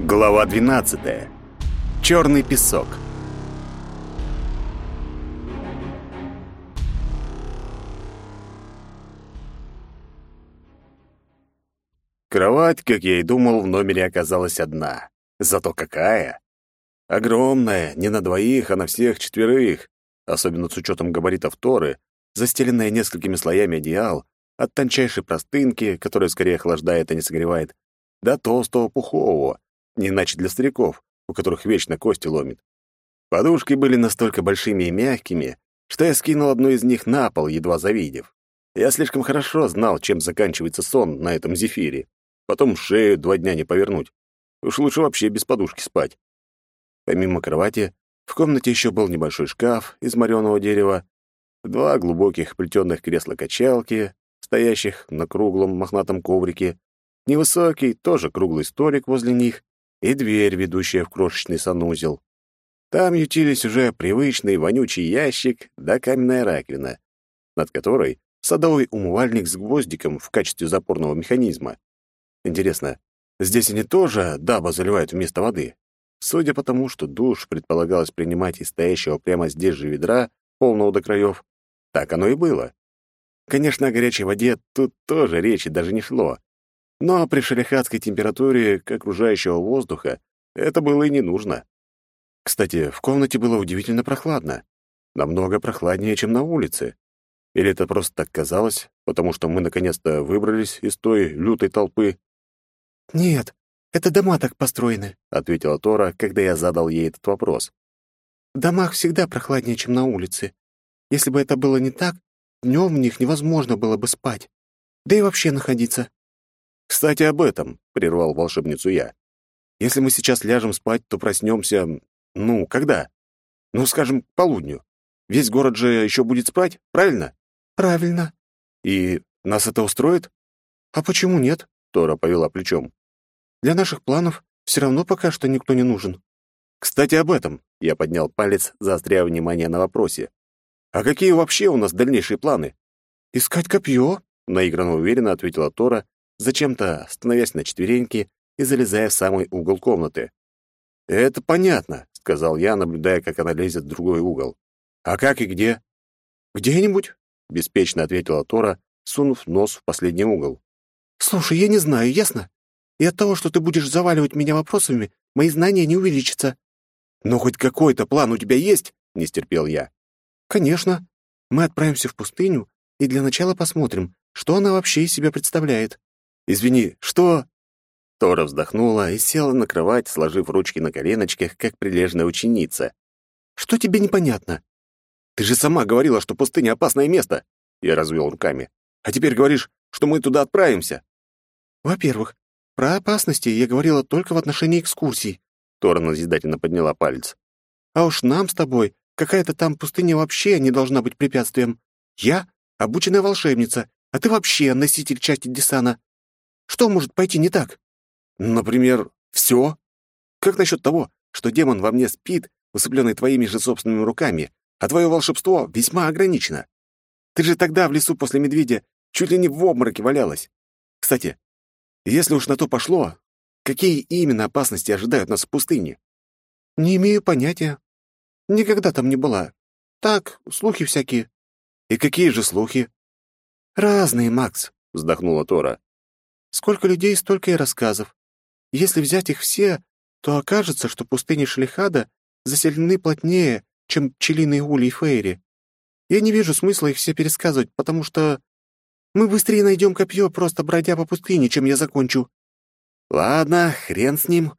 Глава 12. Черный песок. Кровать, как я и думал, в номере оказалась одна. Зато какая! Огромная, не на двоих, а на всех четверых, особенно с учетом габаритов Торы, застеленная несколькими слоями одеял, от тончайшей простынки, которая скорее охлаждает, а не согревает, до толстого пухового, не иначе для стариков, у которых вечно кости ломит. Подушки были настолько большими и мягкими, что я скинул одну из них на пол, едва завидев. Я слишком хорошо знал, чем заканчивается сон на этом зефире. Потом шею два дня не повернуть. Уж лучше вообще без подушки спать. Помимо кровати, в комнате еще был небольшой шкаф из мореного дерева, два глубоких плетеных кресла-качалки, стоящих на круглом мохнатом коврике, невысокий, тоже круглый столик возле них и дверь, ведущая в крошечный санузел. Там ютились уже привычный вонючий ящик да каменная раковина, над которой садовый умывальник с гвоздиком в качестве запорного механизма. Интересно, здесь они тоже даба заливают вместо воды? Судя по тому, что душ предполагалось принимать из стоящего прямо здесь же ведра, полного до краев, так оно и было. Конечно, о горячей воде тут тоже речи даже не шло. Но при шерихатской температуре к окружающего воздуха это было и не нужно. Кстати, в комнате было удивительно прохладно. Намного прохладнее, чем на улице. Или это просто так казалось, потому что мы наконец-то выбрались из той лютой толпы? «Нет, это дома так построены», — ответила Тора, когда я задал ей этот вопрос. «В домах всегда прохладнее, чем на улице. Если бы это было не так, днем в них невозможно было бы спать. Да и вообще находиться». «Кстати, об этом», — прервал волшебницу я. «Если мы сейчас ляжем спать, то проснемся... Ну, когда? Ну, скажем, к полудню. Весь город же еще будет спать, правильно?» «Правильно». «И нас это устроит?» «А почему нет?» — Тора повела плечом. Для наших планов все равно пока что никто не нужен. Кстати, об этом. Я поднял палец, заостряя внимание на вопросе. А какие вообще у нас дальнейшие планы? Искать копье, наигранно уверенно ответила Тора, зачем-то становясь на четвереньки и залезая в самый угол комнаты. «Это понятно», — сказал я, наблюдая, как она лезет в другой угол. «А как и где?» «Где-нибудь», — беспечно ответила Тора, сунув нос в последний угол. «Слушай, я не знаю, ясно? И от того, что ты будешь заваливать меня вопросами, мои знания не увеличатся». «Но хоть какой-то план у тебя есть?» — не стерпел я. «Конечно. Мы отправимся в пустыню и для начала посмотрим, что она вообще из себя представляет». «Извини, что?» Тора вздохнула и села на кровать, сложив ручки на коленочках, как прилежная ученица. «Что тебе непонятно?» «Ты же сама говорила, что пустыня — опасное место!» Я развел руками. «А теперь говоришь, что мы туда отправимся?» «Во-первых, про опасности я говорила только в отношении экскурсий. Тора назидательно подняла палец. А уж нам с тобой какая-то там пустыня вообще не должна быть препятствием. Я — обученная волшебница, а ты вообще носитель части Десана. Что может пойти не так? Например, все? Как насчет того, что демон во мне спит, усыпленный твоими же собственными руками, а твое волшебство весьма ограничено? Ты же тогда в лесу после медведя чуть ли не в обмороке валялась. Кстати, если уж на то пошло, какие именно опасности ожидают нас в пустыне? Не имею понятия. Никогда там не была. Так, слухи всякие. И какие же слухи? Разные, Макс, вздохнула Тора. Сколько людей, столько и рассказов. Если взять их все, то окажется, что пустыни Шлихада заселены плотнее, чем пчелиные ульи Фейри. Я не вижу смысла их все пересказывать, потому что мы быстрее найдем копье, просто бродя по пустыне, чем я закончу». «Ладно, хрен с ним.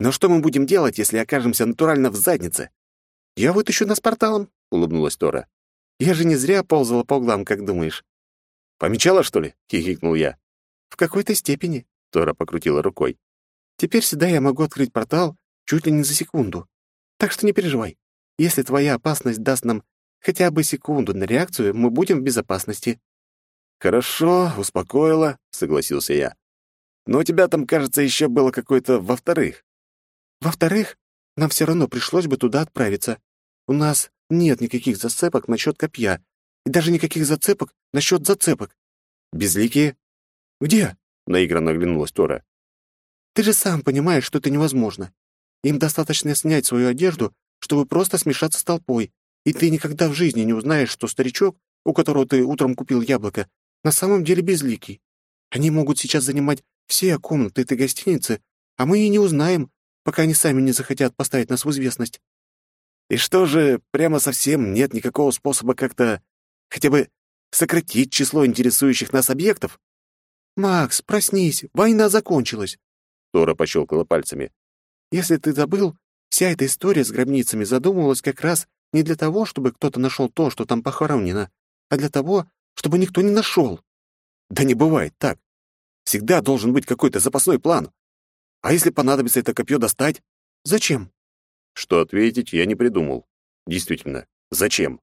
Но что мы будем делать, если окажемся натурально в заднице?» «Я вытащу нас порталом», — улыбнулась Тора. «Я же не зря ползала по углам, как думаешь». «Помечала, что ли?» — хихикнул я. «В какой-то степени», — Тора покрутила рукой. «Теперь сюда я могу открыть портал чуть ли не за секунду. Так что не переживай. Если твоя опасность даст нам хотя бы секунду на реакцию, мы будем в безопасности». «Хорошо, успокоила», — согласился я. «Но у тебя там, кажется, еще было какое-то «во-вторых». «Во-вторых, нам все равно пришлось бы туда отправиться. У нас нет никаких зацепок насчет копья, и даже никаких зацепок насчет зацепок». «Безликие?» «Где?» — наигранно оглянулась Тора. Ты же сам понимаешь, что это невозможно. Им достаточно снять свою одежду, чтобы просто смешаться с толпой, и ты никогда в жизни не узнаешь, что старичок, у которого ты утром купил яблоко, на самом деле безликий. Они могут сейчас занимать все комнаты этой гостиницы, а мы и не узнаем, пока они сами не захотят поставить нас в известность. И что же, прямо совсем нет никакого способа как-то хотя бы сократить число интересующих нас объектов? Макс, проснись, война закончилась. Тора пощелкала пальцами. Если ты забыл, вся эта история с гробницами задумывалась как раз не для того, чтобы кто-то нашел то, что там похоронено, а для того, чтобы никто не нашел. Да не бывает так. Всегда должен быть какой-то запасной план. А если понадобится это копье достать? Зачем? Что ответить, я не придумал. Действительно, зачем?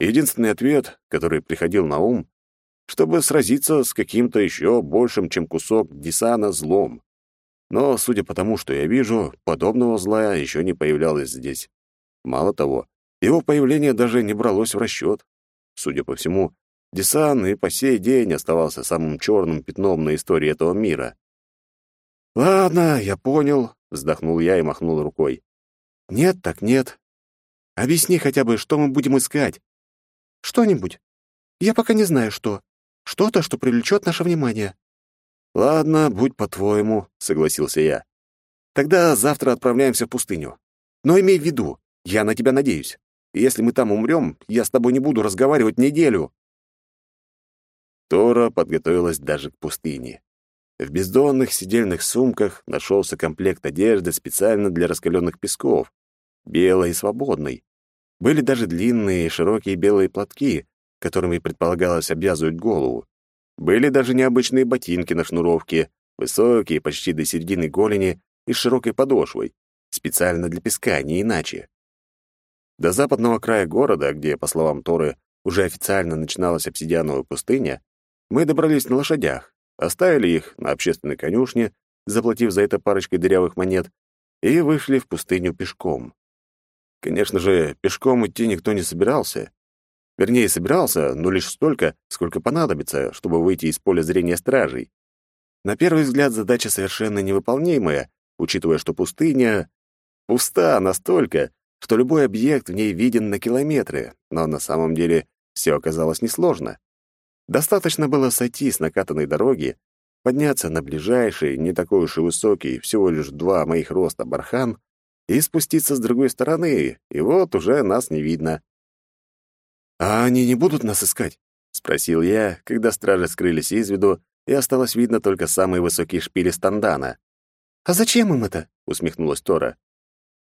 Единственный ответ, который приходил на ум, чтобы сразиться с каким-то еще большим, чем кусок десана, злом. Но, судя по тому, что я вижу, подобного зла еще не появлялось здесь. Мало того, его появление даже не бралось в расчет. Судя по всему, Десан и по сей день оставался самым черным пятном на истории этого мира. «Ладно, я понял», — вздохнул я и махнул рукой. Нет, так нет. Объясни хотя бы, что мы будем искать. Что-нибудь. Я пока не знаю, что. Что-то, что привлечет наше внимание. Ладно, будь по-твоему, согласился я. Тогда завтра отправляемся в пустыню. Но имей в виду, я на тебя надеюсь. Если мы там умрем, я с тобой не буду разговаривать неделю. Тора подготовилась даже к пустыне. В бездонных сидельных сумках нашелся комплект одежды специально для раскаленных песков, белой и свободной. Были даже длинные и широкие белые платки, которыми предполагалось обвязывать голову. Были даже необычные ботинки на шнуровке, высокие, почти до середины голени и с широкой подошвой, специально для песка, не иначе. До западного края города, где, по словам Торы, уже официально начиналась обсидиановая пустыня, мы добрались на лошадях, оставили их на общественной конюшне, заплатив за это парочкой дырявых монет, и вышли в пустыню пешком. Конечно же, пешком идти никто не собирался. Вернее, собирался, но лишь столько, сколько понадобится, чтобы выйти из поля зрения стражей. На первый взгляд задача совершенно невыполнимая, учитывая, что пустыня пуста настолько, что любой объект в ней виден на километры, но на самом деле все оказалось несложно. Достаточно было сойти с накатанной дороги, подняться на ближайший, не такой уж и высокий, всего лишь два моих роста бархан, и спуститься с другой стороны, и вот уже нас не видно. «А они не будут нас искать?» — спросил я, когда стражи скрылись из виду, и осталось видно только самые высокие шпили стандана. «А зачем им это?» — усмехнулась Тора.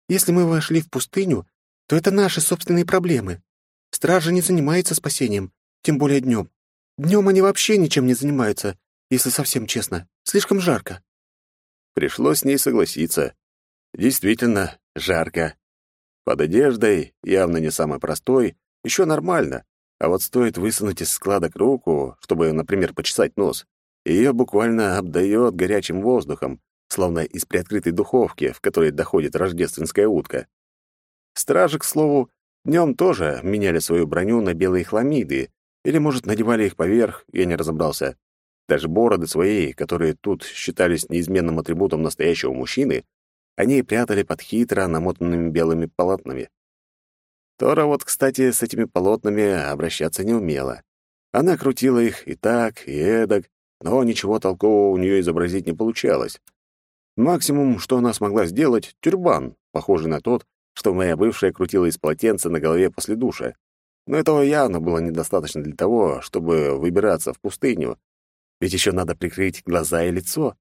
«Если мы вошли в пустыню, то это наши собственные проблемы. Стража не занимается спасением, тем более днем. Днем они вообще ничем не занимаются, если совсем честно. Слишком жарко. Пришлось с ней согласиться. Действительно, жарко. Под одеждой, явно не самой простой, еще нормально. А вот стоит высунуть из складок руку, чтобы, например, почесать нос, ее буквально обдает горячим воздухом, словно из приоткрытой духовки, в которой доходит рождественская утка. Стражи, к слову, днем тоже меняли свою броню на белые хламиды, или, может, надевали их поверх, я не разобрался. Даже бороды свои, которые тут считались неизменным атрибутом настоящего мужчины, они прятали под хитро намотанными белыми полотнами. Тора вот, кстати, с этими полотнами обращаться не умела. Она крутила их и так, и эдак, но ничего толкового у нее изобразить не получалось. Максимум, что она смогла сделать — тюрбан, похожий на тот, что моя бывшая крутила из полотенца на голове после душа. Но этого явно было недостаточно для того, чтобы выбираться в пустыню, ведь еще надо прикрыть глаза и лицо.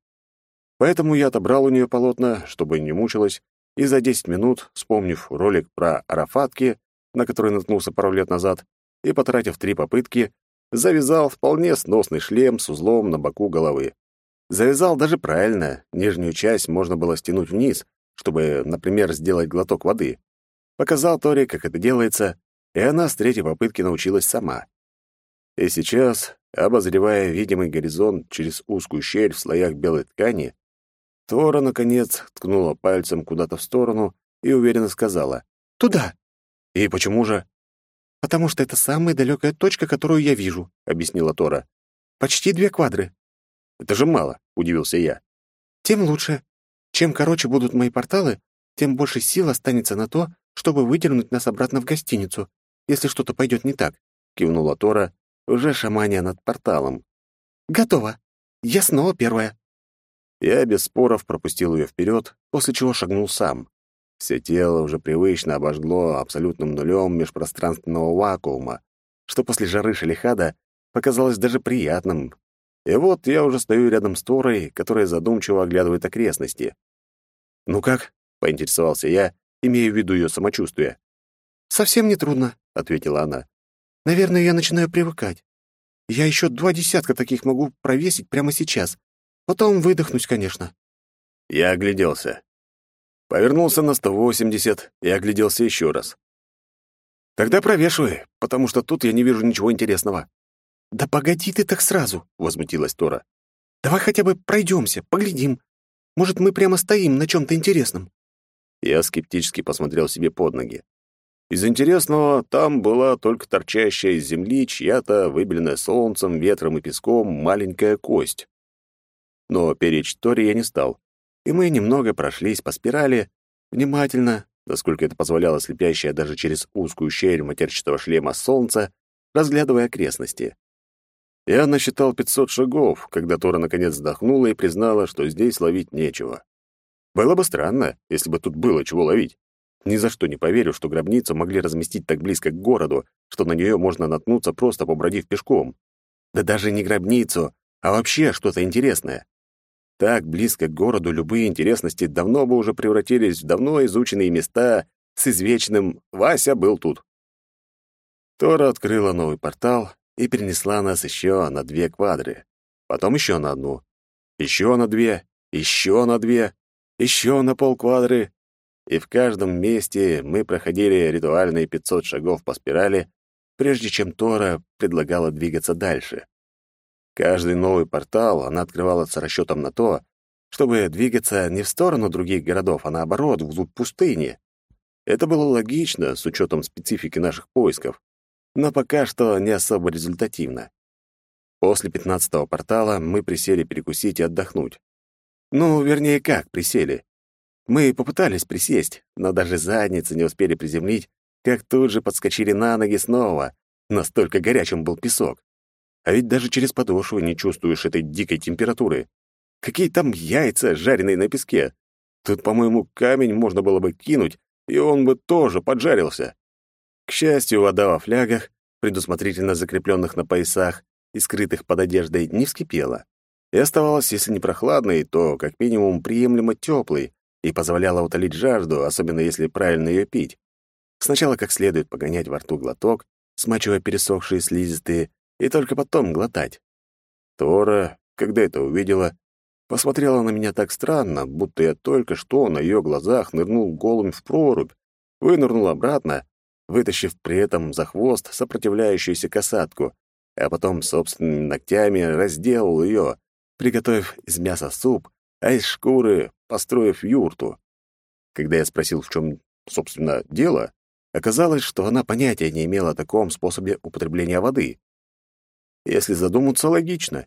Поэтому я отобрал у нее полотна, чтобы не мучилась, и за 10 минут, вспомнив ролик про арафатки, на который наткнулся пару лет назад, и потратив три попытки, завязал вполне сносный шлем с узлом на боку головы. Завязал даже правильно, нижнюю часть можно было стянуть вниз, чтобы, например, сделать глоток воды. Показал Тори, как это делается, и она с третьей попытки научилась сама. И сейчас, обозревая видимый горизонт через узкую щель в слоях белой ткани, Тора, наконец, ткнула пальцем куда-то в сторону и уверенно сказала «Туда». «И почему же?» «Потому что это самая далекая точка, которую я вижу», — объяснила Тора. «Почти две квадры». «Это же мало», — удивился я. тем лучше. Чем короче будут мои порталы, тем больше сил останется на то, чтобы выдернуть нас обратно в гостиницу, если что-то пойдет не так», — кивнула Тора, уже шаманя над порталом. «Готово. Я снова первая». Я без споров пропустил ее вперед, после чего шагнул сам. Все тело уже привычно обожгло абсолютным нулем межпространственного вакуума, что после жары шалихада показалось даже приятным. И вот я уже стою рядом с Торой, которая задумчиво оглядывает окрестности. «Ну как?» — поинтересовался я, имея в виду ее самочувствие. «Совсем не трудно», — ответила она. «Наверное, я начинаю привыкать. Я еще два десятка таких могу провесить прямо сейчас. Потом выдохнусь, конечно». Я огляделся. Повернулся на 180 и огляделся еще раз. «Тогда провешивай, потому что тут я не вижу ничего интересного». «Да погоди ты так сразу», — возмутилась Тора. «Давай хотя бы пройдемся, поглядим. Может, мы прямо стоим на чем-то интересном?» Я скептически посмотрел себе под ноги. Из интересного там была только торчащая из земли чья-то выбеленная солнцем, ветром и песком маленькая кость. Но перечь Тори я не стал, и мы немного прошлись по спирали, внимательно, насколько это позволяло слепящее даже через узкую щель матерчатого шлема солнца, разглядывая окрестности. Я насчитал 500 шагов, когда Тора наконец вздохнула и признала, что здесь ловить нечего. Было бы странно, если бы тут было чего ловить. Ни за что не поверю, что гробницу могли разместить так близко к городу, что на нее можно наткнуться, просто побродив пешком. Да даже не гробницу, а вообще что-то интересное. Так близко к городу любые интересности давно бы уже превратились в давно изученные места с извечным «Вася был тут». Тора открыла новый портал и перенесла нас еще на две квадры, потом еще на одну, еще на две, еще на две, еще на полквадры, и в каждом месте мы проходили ритуальные 500 шагов по спирали, прежде чем Тора предлагала двигаться дальше. Каждый новый портал она открывала с расчетом на то, чтобы двигаться не в сторону других городов, а наоборот, вглубь пустыни. Это было логично с учетом специфики наших поисков но пока что не особо результативно. После пятнадцатого портала мы присели перекусить и отдохнуть. Ну, вернее, как присели. Мы попытались присесть, но даже задницы не успели приземлить, как тут же подскочили на ноги снова. Настолько горячим был песок. А ведь даже через подошву не чувствуешь этой дикой температуры. Какие там яйца, жареные на песке? Тут, по-моему, камень можно было бы кинуть, и он бы тоже поджарился. К счастью, вода во флягах, предусмотрительно закрепленных на поясах и скрытых под одеждой, не вскипела. И оставалась, если не прохладной, то как минимум приемлемо теплой и позволяла утолить жажду, особенно если правильно ее пить. Сначала как следует погонять во рту глоток, смачивая пересохшие слизистые, и только потом глотать. Тора, когда это увидела, посмотрела на меня так странно, будто я только что на ее глазах нырнул голым в прорубь, вынырнул обратно вытащив при этом за хвост сопротивляющуюся касатку, а потом собственными ногтями разделал ее, приготовив из мяса суп, а из шкуры построив юрту. Когда я спросил, в чем, собственно, дело, оказалось, что она понятия не имела о таком способе употребления воды. Если задуматься, логично.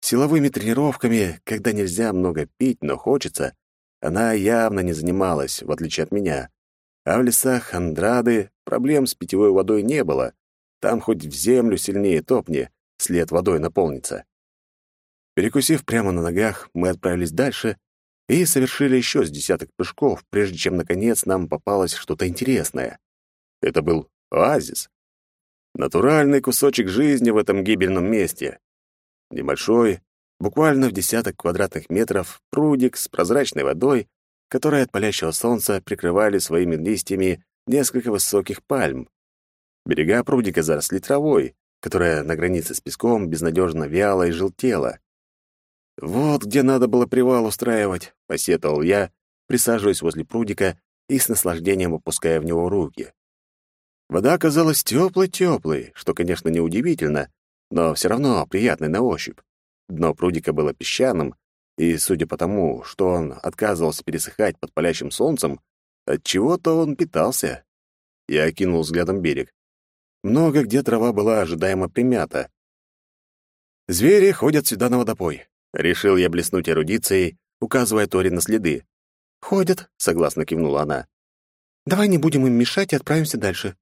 Силовыми тренировками, когда нельзя много пить, но хочется, она явно не занималась, в отличие от меня. А в лесах Андрады проблем с питьевой водой не было. Там хоть в землю сильнее топни, след водой наполнится. Перекусив прямо на ногах, мы отправились дальше и совершили еще с десяток прыжков, прежде чем, наконец, нам попалось что-то интересное. Это был оазис. Натуральный кусочек жизни в этом гибельном месте. Небольшой, буквально в десяток квадратных метров, прудик с прозрачной водой которые от палящего солнца прикрывали своими листьями несколько высоких пальм. Берега прудика заросли травой, которая на границе с песком безнадежно вяла и желтела. «Вот где надо было привал устраивать», — посетовал я, присаживаясь возле прудика и с наслаждением опуская в него руки. Вода оказалась теплой-теплой, что, конечно, неудивительно, но все равно приятной на ощупь. Дно прудика было песчаным, и, судя по тому, что он отказывался пересыхать под палящим солнцем, от чего-то он питался. Я окинул взглядом берег. Много где трава была ожидаемо примята. Звери ходят сюда на водопой. Решил я блеснуть эрудицией, указывая Торе на следы. «Ходят», — согласно кивнула она. «Давай не будем им мешать и отправимся дальше».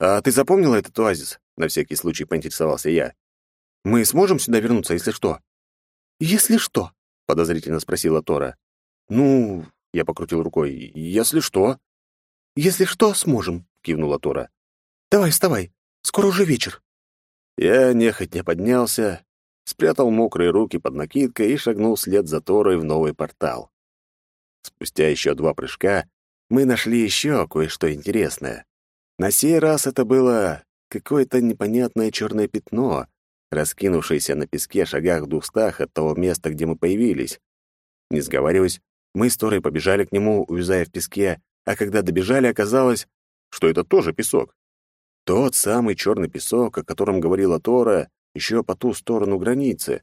«А ты запомнила этот оазис?» — на всякий случай поинтересовался я. «Мы сможем сюда вернуться, если что?» «Если что?» — подозрительно спросила Тора. «Ну...» — я покрутил рукой. «Если что?» «Если что, сможем», — кивнула Тора. «Давай, вставай. Скоро уже вечер». Я нехотя поднялся, спрятал мокрые руки под накидкой и шагнул вслед за Торой в новый портал. Спустя еще два прыжка мы нашли еще кое-что интересное. На сей раз это было какое-то непонятное черное пятно, раскинувшееся на песке шагах в двухстах от того места, где мы появились. Не сговариваясь, мы с Торой побежали к нему, увязая в песке, а когда добежали, оказалось, что это тоже песок. Тот самый черный песок, о котором говорила Тора, еще по ту сторону границы.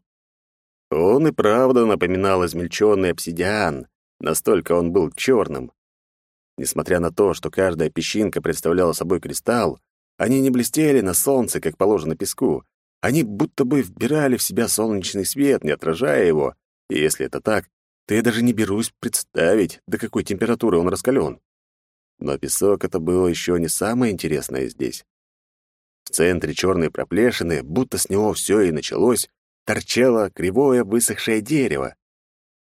Он и правда напоминал измельченный обсидиан, настолько он был черным. Несмотря на то, что каждая песчинка представляла собой кристалл, они не блестели на солнце, как положено песку. Они будто бы вбирали в себя солнечный свет, не отражая его. И если это так, то я даже не берусь представить, до какой температуры он раскален. Но песок — это было еще не самое интересное здесь. В центре черной проплешины, будто с него все и началось, торчало кривое высохшее дерево.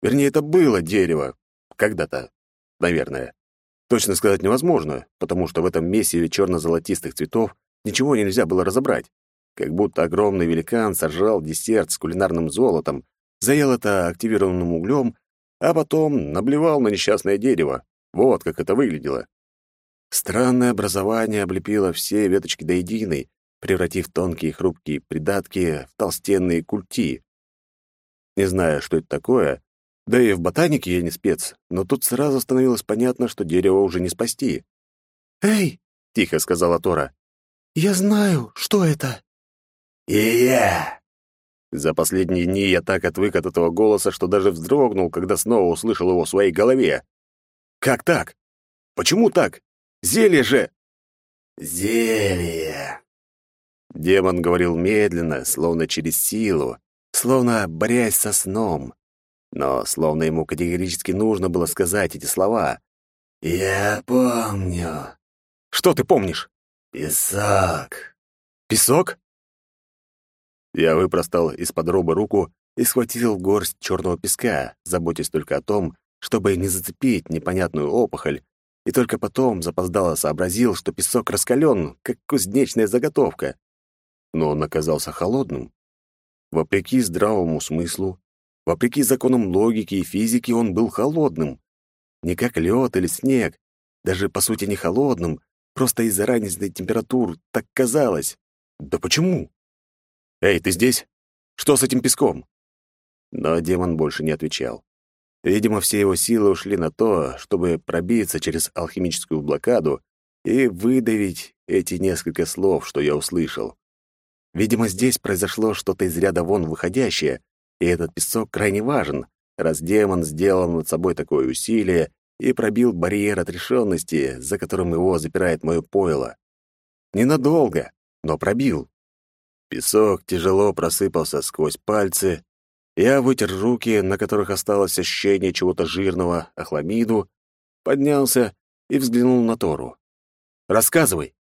Вернее, это было дерево. Когда-то, наверное. Точно сказать невозможно, потому что в этом месиве черно-золотистых цветов ничего нельзя было разобрать. Как будто огромный великан сожрал десерт с кулинарным золотом, заел это активированным углем, а потом наблевал на несчастное дерево. Вот как это выглядело. Странное образование облепило все веточки до единой, превратив тонкие хрупкие придатки в толстенные культи. Не знаю, что это такое, да и в ботанике я не спец, но тут сразу становилось понятно, что дерево уже не спасти. «Эй!» — тихо сказала Тора. «Я знаю, что это!» «И я!» За последние дни я так отвык от этого голоса, что даже вздрогнул, когда снова услышал его в своей голове. «Как так? Почему так? Зелье же!» «Зелье!» Демон говорил медленно, словно через силу, словно борясь со сном. Но словно ему категорически нужно было сказать эти слова. «Я помню». «Что ты помнишь?» «Песок». «Песок?» Я выпростал из-под роба руку и схватил горсть черного песка, заботясь только о том, чтобы не зацепить непонятную опухоль, и только потом запоздало сообразил, что песок раскален, как кузнечная заготовка. Но он оказался холодным. Вопреки здравому смыслу, вопреки законам логики и физики, он был холодным. Не как лед или снег, даже по сути не холодным, просто из-за разницы температур так казалось. Да почему? «Эй, ты здесь? Что с этим песком?» Но демон больше не отвечал. Видимо, все его силы ушли на то, чтобы пробиться через алхимическую блокаду и выдавить эти несколько слов, что я услышал. Видимо, здесь произошло что-то из ряда вон выходящее, и этот песок крайне важен, раз демон сделал над собой такое усилие и пробил барьер отрешенности, за которым его запирает мое пойло. Ненадолго, но пробил. Песок тяжело просыпался сквозь пальцы, я вытер руки, на которых осталось ощущение чего-то жирного, охламиду, поднялся и взглянул на Тору. «Рассказывай!»